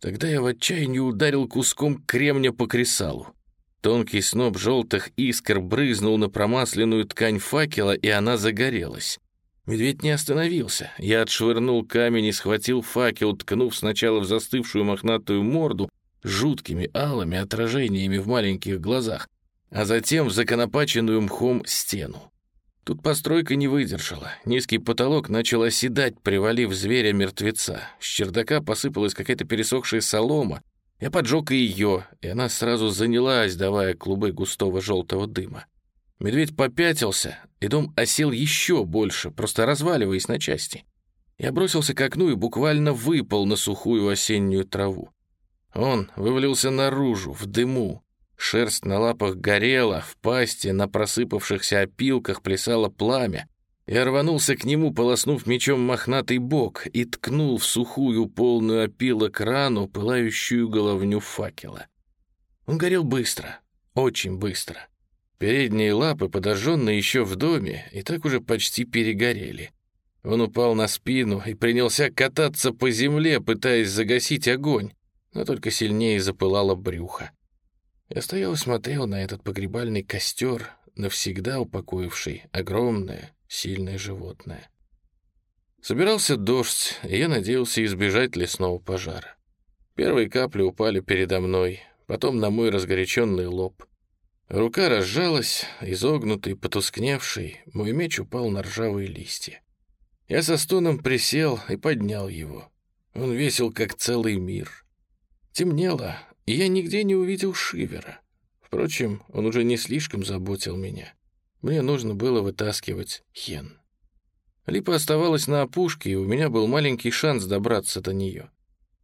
Тогда я в отчаянии ударил куском кремня по кресалу. Тонкий сноп желтых искр брызнул на промасленную ткань факела, и она загорелась. Медведь не остановился. Я отшвырнул камень и схватил факел, ткнув сначала в застывшую мохнатую морду жуткими алыми отражениями в маленьких глазах, а затем в законопаченную мхом стену. Тут постройка не выдержала. Низкий потолок начал оседать, привалив зверя-мертвеца. С чердака посыпалась какая-то пересохшая солома. Я поджег ее, и она сразу занялась, давая клубы густого желтого дыма. Медведь попятился, и дом осел еще больше, просто разваливаясь на части. Я бросился к окну и буквально выпал на сухую осеннюю траву. Он вывалился наружу, в дыму. Шерсть на лапах горела, в пасти на просыпавшихся опилках плясало пламя. Я рванулся к нему, полоснув мечом мохнатый бок, и ткнул в сухую, полную опилок рану, пылающую головню факела. Он горел быстро, очень быстро. Передние лапы, подожженные еще в доме, и так уже почти перегорели. Он упал на спину и принялся кататься по земле, пытаясь загасить огонь, но только сильнее запылало брюхо. Я стоял и смотрел на этот погребальный костер, навсегда упокоивший огромное, сильное животное. Собирался дождь, и я надеялся избежать лесного пожара. Первые капли упали передо мной, потом на мой разгоряченный лоб. Рука разжалась, изогнутый, потускневший, мой меч упал на ржавые листья. Я со стоном присел и поднял его. Он весил, как целый мир. Темнело, и я нигде не увидел Шивера. Впрочем, он уже не слишком заботил меня. Мне нужно было вытаскивать Хен. Липа оставалась на опушке, и у меня был маленький шанс добраться до нее.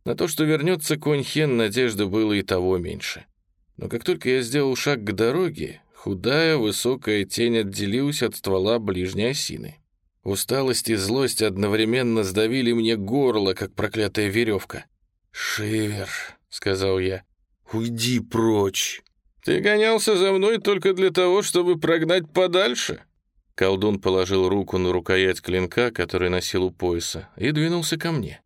На то, что вернется конь Хен, надежды было и того меньше. Но как только я сделал шаг к дороге, худая высокая тень отделилась от ствола ближней осины. Усталость и злость одновременно сдавили мне горло, как проклятая веревка. «Шивер», — сказал я, — «уйди прочь». «Ты гонялся за мной только для того, чтобы прогнать подальше?» Колдун положил руку на рукоять клинка, который носил у пояса, и двинулся ко мне.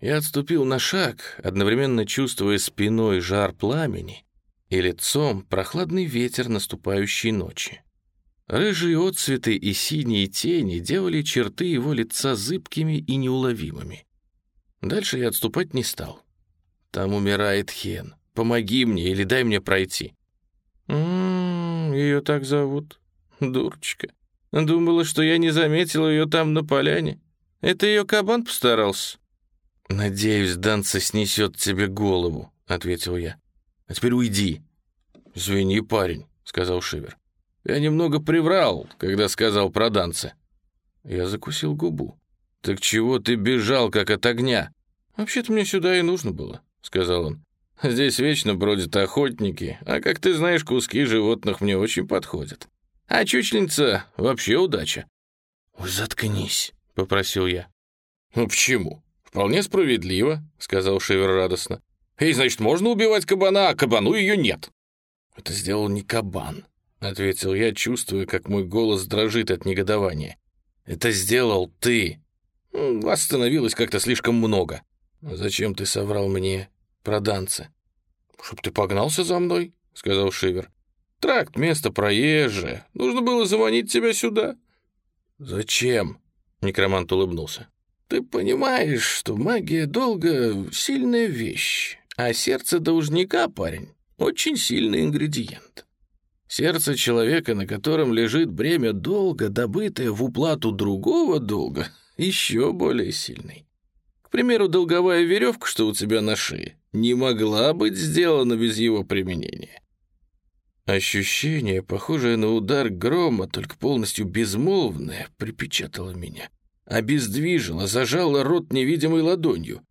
Я отступил на шаг, одновременно чувствуя спиной жар пламени и лицом прохладный ветер наступающей ночи. Рыжие отцветы и синие тени делали черты его лица зыбкими и неуловимыми. Дальше я отступать не стал. Там умирает Хен. Помоги мне или дай мне пройти. «М-м, ее так зовут. Дурочка. Думала, что я не заметил ее там на поляне. Это ее кабан постарался?» «Надеюсь, Данца снесет тебе голову», — ответил я. А теперь уйди». «Извини, парень», — сказал Шивер. «Я немного приврал, когда сказал про данца». Я закусил губу. «Так чего ты бежал, как от огня?» «Вообще-то мне сюда и нужно было», — сказал он. «Здесь вечно бродят охотники, а, как ты знаешь, куски животных мне очень подходят. А чучельница — вообще удача». «Ой, заткнись», — попросил я. «Ну почему? Вполне справедливо», — сказал Шивер радостно. И, значит, можно убивать кабана, а кабану ее нет. Это сделал не кабан, ответил я, чувствуя, как мой голос дрожит от негодования. Это сделал ты. Вас становилось как-то слишком много. Зачем ты соврал мне про данца? Чтоб ты погнался за мной, сказал Шивер. Тракт — место проезжее. Нужно было заманить тебя сюда. Зачем? Некромант улыбнулся. Ты понимаешь, что магия долго — сильная вещь. А сердце должника, парень, очень сильный ингредиент. Сердце человека, на котором лежит бремя долга, добытое в уплату другого долга, еще более сильный. Примеру, долговая веревка, что у тебя на шее, не могла быть сделана без его применения. Ощущение, похожее на удар грома, только полностью безмолвное, припечатало меня. Обездвижило, зажало рот невидимой ладонью.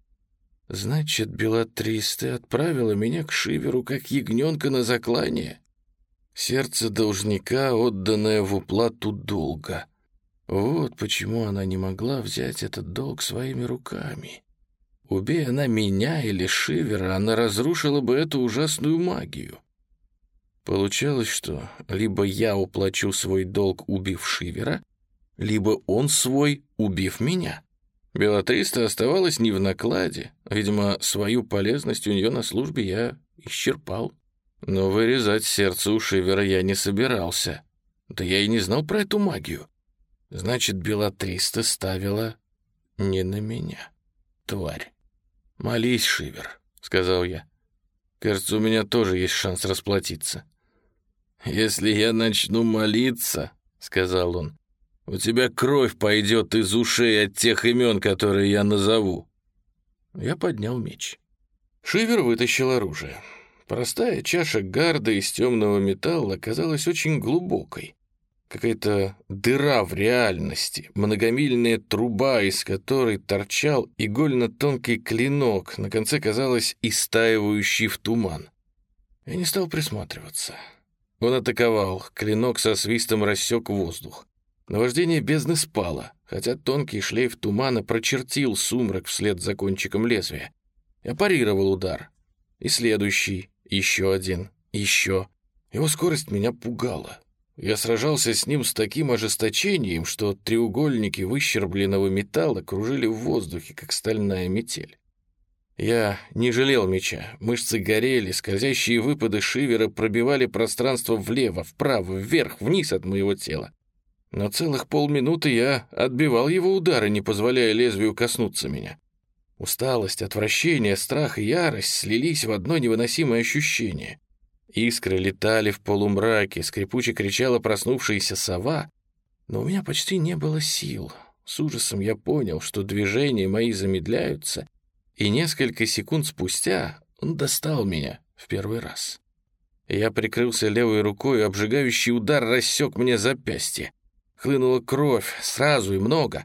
Значит, Белатрис, ты отправила меня к Шиверу, как ягненка на заклание? Сердце должника, отданное в уплату долга. Вот почему она не могла взять этот долг своими руками. Убей она меня или Шивера, она разрушила бы эту ужасную магию. Получалось, что либо я уплачу свой долг, убив Шивера, либо он свой, убив меня. Белатриста оставалась не в накладе. Видимо, свою полезность у нее на службе я исчерпал. Но вырезать сердце у Шивера я не собирался. Да я и не знал про эту магию. Значит, Белатриста ставила не на меня. Тварь. «Молись, Шивер», — сказал я. «Кажется, у меня тоже есть шанс расплатиться». «Если я начну молиться», — сказал он, — «у тебя кровь пойдет из ушей от тех имен, которые я назову». Я поднял меч. Шивер вытащил оружие. Простая чаша гарда из темного металла оказалась очень глубокой. Какая-то дыра в реальности, многомильная труба, из которой торчал игольно-тонкий клинок, на конце казалось истаивающий в туман. Я не стал присматриваться. Он атаковал, клинок со свистом рассек воздух. Наваждение бездны спало, хотя тонкий шлейф тумана прочертил сумрак вслед за кончиком лезвия. Я парировал удар. И следующий, еще один, еще. Его скорость меня пугала. Я сражался с ним с таким ожесточением, что треугольники выщербленного металла кружили в воздухе, как стальная метель. Я не жалел меча. Мышцы горели, скользящие выпады шивера пробивали пространство влево, вправо, вверх, вниз от моего тела. Но целых полминуты я отбивал его удары, не позволяя лезвию коснуться меня. Усталость, отвращение, страх и ярость слились в одно невыносимое ощущение. Искры летали в полумраке, скрипуче кричала проснувшаяся сова, но у меня почти не было сил. С ужасом я понял, что движения мои замедляются — и несколько секунд спустя он достал меня в первый раз. Я прикрылся левой рукой, обжигающий удар рассек мне запястье. Хлынула кровь, сразу и много.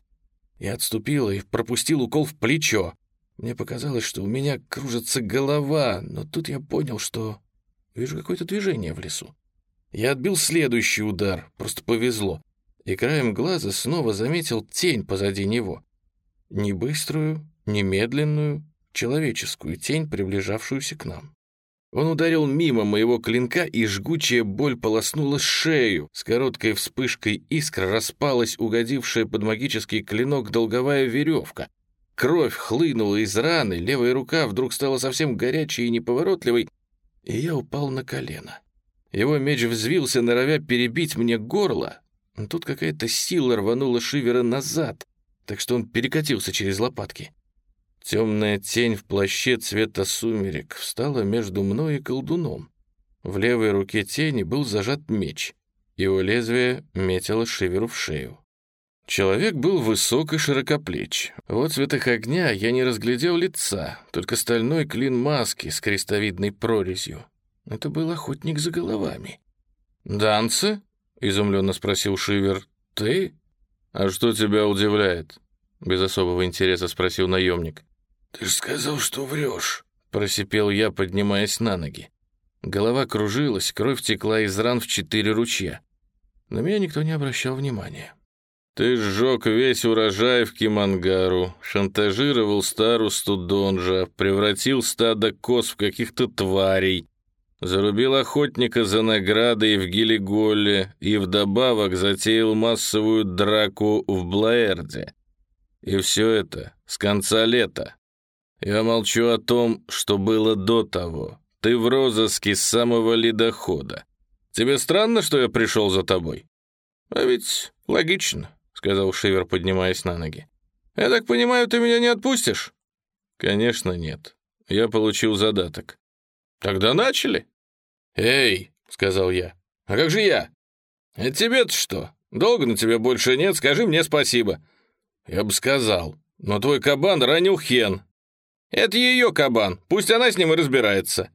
Я отступил и пропустил укол в плечо. Мне показалось, что у меня кружится голова, но тут я понял, что вижу какое-то движение в лесу. Я отбил следующий удар, просто повезло, и краем глаза снова заметил тень позади него. Не быструю, немедленную, человеческую тень, приближавшуюся к нам. Он ударил мимо моего клинка, и жгучая боль полоснула шею. С короткой вспышкой искр распалась угодившая под магический клинок долговая веревка. Кровь хлынула из раны, левая рука вдруг стала совсем горячей и неповоротливой, и я упал на колено. Его меч взвился, норовя перебить мне горло. Тут какая-то сила рванула Шивера назад, так что он перекатился через лопатки. Темная тень в плаще цвета сумерек встала между мной и колдуном. В левой руке тени был зажат меч. Его лезвие метило Шиверу в шею. Человек был высок и широкоплеч. В цветах огня я не разглядел лица, только стальной клин маски с крестовидной прорезью. Это был охотник за головами. «Данце?» — изумленно спросил Шивер. «Ты? А что тебя удивляет?» Без особого интереса спросил наемник. «Ты же сказал, что врешь», — просипел я, поднимаясь на ноги. Голова кружилась, кровь текла из ран в четыре ручья. На меня никто не обращал внимания. «Ты сжег весь урожай в Кимангару, шантажировал старосту Донжа, превратил стадо коз в каких-то тварей, зарубил охотника за наградой в Гилиголе и вдобавок затеял массовую драку в Блаэрде. И все это с конца лета. Я молчу о том, что было до того. Ты в розыске с самого ледохода. Тебе странно, что я пришел за тобой? А ведь логично, сказал Шивер, поднимаясь на ноги. Я так понимаю, ты меня не отпустишь? Конечно, нет. Я получил задаток. Тогда начали. Эй, сказал я. А как же я? Это тебе-то что? Долго на тебя больше нет, скажи мне спасибо. Я бы сказал, но твой кабан ранил Хен, это ее кабан, пусть она с ним и разбирается».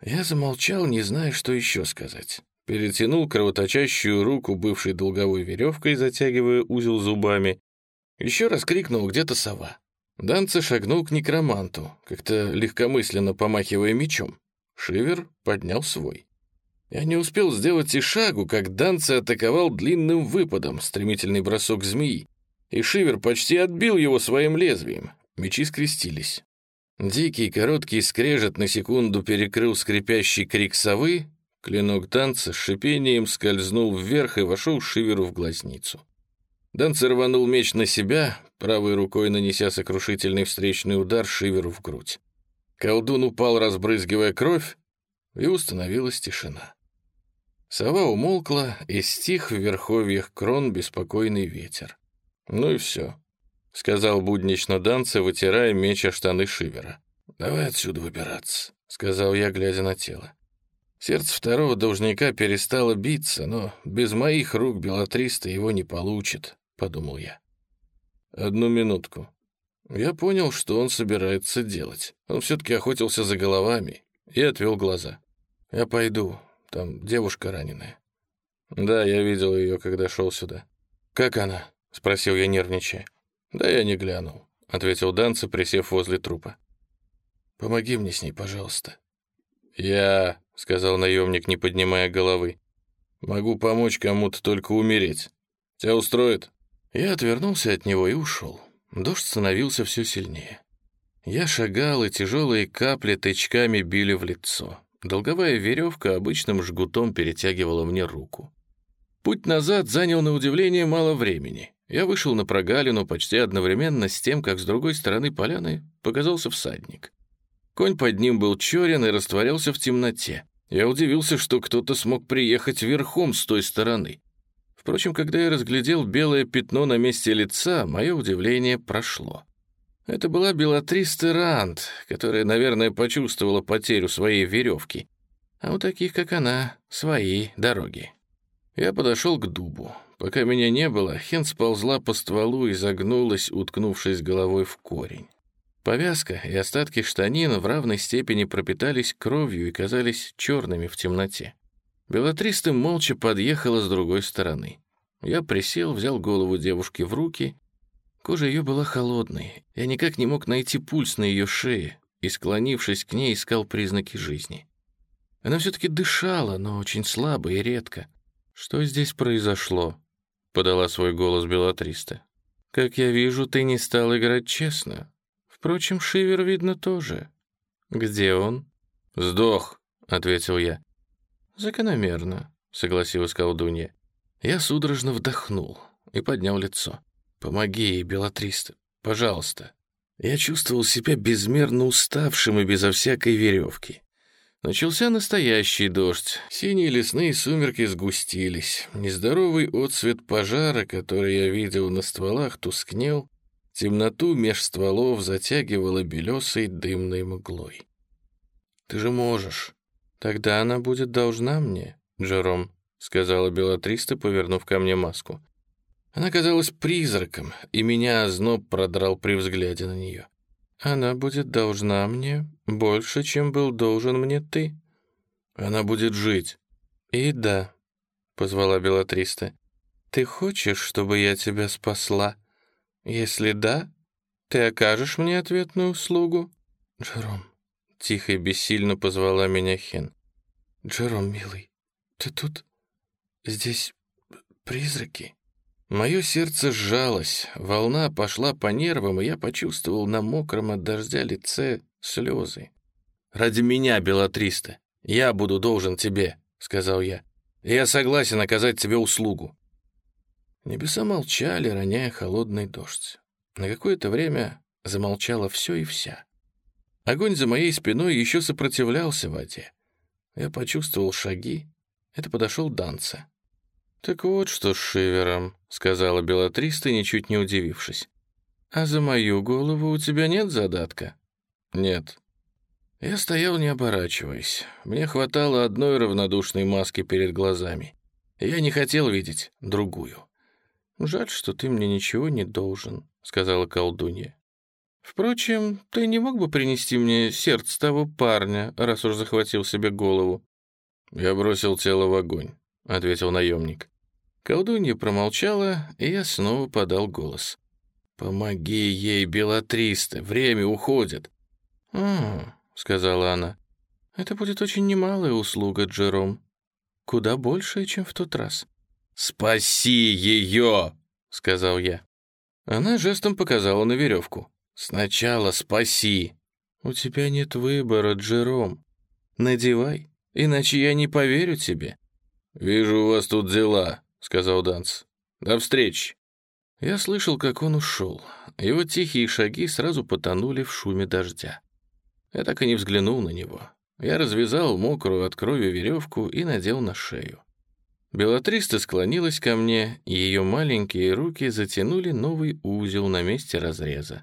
Я замолчал, не зная, что еще сказать. Перетянул кровоточащую руку бывшей долговой веревкой, затягивая узел зубами. Еще раз крикнул где-то сова. Данце шагнул к некроманту, как-то легкомысленно помахивая мечом. Шивер поднял свой. Я не успел сделать и шагу, как Данце атаковал длинным выпадом, стремительный бросок змеи, и Шивер почти отбил его своим лезвием. Мечи скрестились. Дикий короткий скрежет на секунду перекрыл скрипящий крик совы, клинок танца с шипением скользнул вверх и вошел Шиверу в глазницу. Данце рванул меч на себя, правой рукой нанеся сокрушительный встречный удар Шиверу в грудь. Колдун упал, разбрызгивая кровь, и установилась тишина. Сова умолкла, и стих в верховьях крон беспокойный ветер. «Ну и все», — сказал буднично Данце, вытирая меч о штаны Шивера. «Давай отсюда выбираться», — сказал я, глядя на тело. Сердце второго должника перестало биться, но без моих рук Белатриста его не получит, — подумал я. Одну минутку. Я понял, что он собирается делать. Он все-таки охотился за головами и отвел глаза. Я пойду, там девушка раненая. Да, я видел ее, когда шел сюда. Как она? Спросил я, нервничая. Да я не глянул, ответил Данца, присев возле трупа. Помоги мне с ней, пожалуйста. Я, сказал наемник, не поднимая головы, могу помочь кому-то только умереть. Тебя устроит? Я отвернулся от него и ушел. Дождь становился все сильнее. Я шагал, и тяжелые капли тычками били в лицо. Долговая веревка обычным жгутом перетягивала мне руку. Путь назад занял на удивление мало времени. Я вышел на прогалину почти одновременно с тем, как с другой стороны поляны показался всадник. Конь под ним был черен и растворялся в темноте. Я удивился, что кто-то смог приехать верхом с той стороны. Впрочем, когда я разглядел белое пятно на месте лица, мое удивление прошло. Это была Белатриста Ранд, которая, наверное, почувствовала потерю своей веревки. А у таких, как она, свои дороги. Я подошел к дубу. Пока меня не было, Хен сползла по стволу и загнулась, уткнувшись головой в корень. Повязка и остатки штанин в равной степени пропитались кровью и казались черными в темноте. Белатриста молча подъехала с другой стороны. Я присел, взял голову девушки в руки Кожа ее была холодной. Я никак не мог найти пульс на ее шее и, склонившись к ней, искал признаки жизни. Она все-таки дышала, но очень слабо и редко. «Что здесь произошло?» — подала свой голос Белатриста. «Как я вижу, ты не стал играть честно. Впрочем, Шивер, видно, тоже. Где он?» «Сдох», — ответил я. «Закономерно», — согласилась колдунья. Я судорожно вдохнул и поднял лицо. Помоги ей, Белатриста, пожалуйста. Я чувствовал себя безмерно уставшим и безо всякой веревки. Начался настоящий дождь. Синие лесные сумерки сгустились. Нездоровый отсвет пожара, который я видел на стволах, тускнел. Темноту меж стволов затягивала белесой дымной мглой. «Ты же можешь. Тогда она будет должна мне, Джером», — сказала Белатриста, повернув ко мне маску. Она казалась призраком, и меня озноб продрал при взгляде на нее. Она будет должна мне больше, чем был должен мне ты. Она будет жить. И да, — позвала Белатриста, — ты хочешь, чтобы я тебя спасла? Если да, ты окажешь мне ответную услугу? Джером, — тихо и бессильно позвала меня Хен. Джером, милый, ты тут? Здесь призраки? Мое сердце сжалось, волна пошла по нервам, и я почувствовал на мокром от дождя лице слезы. «Ради меня, Белатриста, я буду должен тебе», — сказал я. «Я согласен оказать тебе услугу». Небеса молчали, роняя холодный дождь. На какое-то время замолчало все и вся. Огонь за моей спиной еще сопротивлялся воде. Я почувствовал шаги. Это подошел Данца. «Так вот что с Шивером», — сказала Белатриста, ничуть не удивившись. «А за мою голову у тебя нет задатка?» «Нет». Я стоял, не оборачиваясь. Мне хватало одной равнодушной маски перед глазами. Я не хотел видеть другую. «Жаль, что ты мне ничего не должен», — сказала колдунья. «Впрочем, ты не мог бы принести мне сердце того парня, раз уж захватил себе голову?» «Я бросил тело в огонь», — ответил наемник. Колдунья промолчала, и я снова подал голос. «Помоги ей, Белатриста, время уходит». «А, — сказала она, — это будет очень немалая услуга, Джером. куда большее, чем в тот раз. «Спаси ее!» — сказал я. Она жестом показала на веревку. «Сначала спаси!» «У тебя нет выбора, Джером. Надевай, иначе я не поверю тебе». «Вижу, у вас тут дела», — сказал Данс. «До встречи». Я слышал, как он ушел. Его тихие шаги сразу потонули в шуме дождя. Я так и не взглянул на него. Я развязал мокрую от крови веревку и надел на шею. Белатриста склонилась ко мне, и ее маленькие руки затянули новый узел на месте разреза.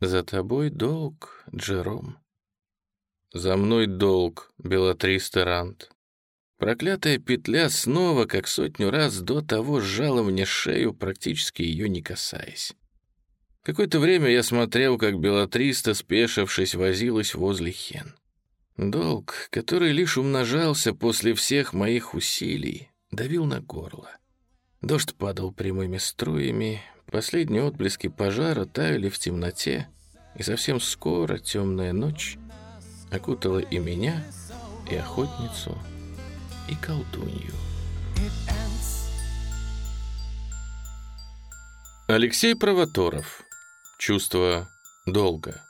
«За тобой долг, Джером». «За мной долг, Белатриста Рант». Проклятая петля снова, как сотню раз до того, сжала мне шею, практически ее не касаясь. Какое-то время я смотрел, как Белатриста, спешившись, возилась возле хен. Долг, который лишь умножался после всех моих усилий, давил на горло. Дождь падал прямыми струями, последние отблески пожара таяли в темноте, и совсем скоро темная ночь окутала и меня, и охотницу, и колдунью. Алексей Провоторов. Чувство долга.